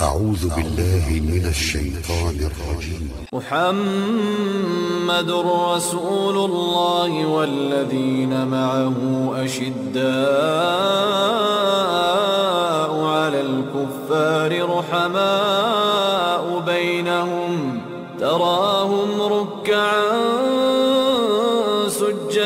أعوذ بالله من الشيطان الرجيم. محمد رسول الله والذين معه أشداء على الكفار رحماء بينهم تراهم ركعا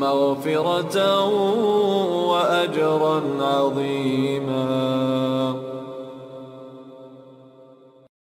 مغفرة وأجرا عظيما.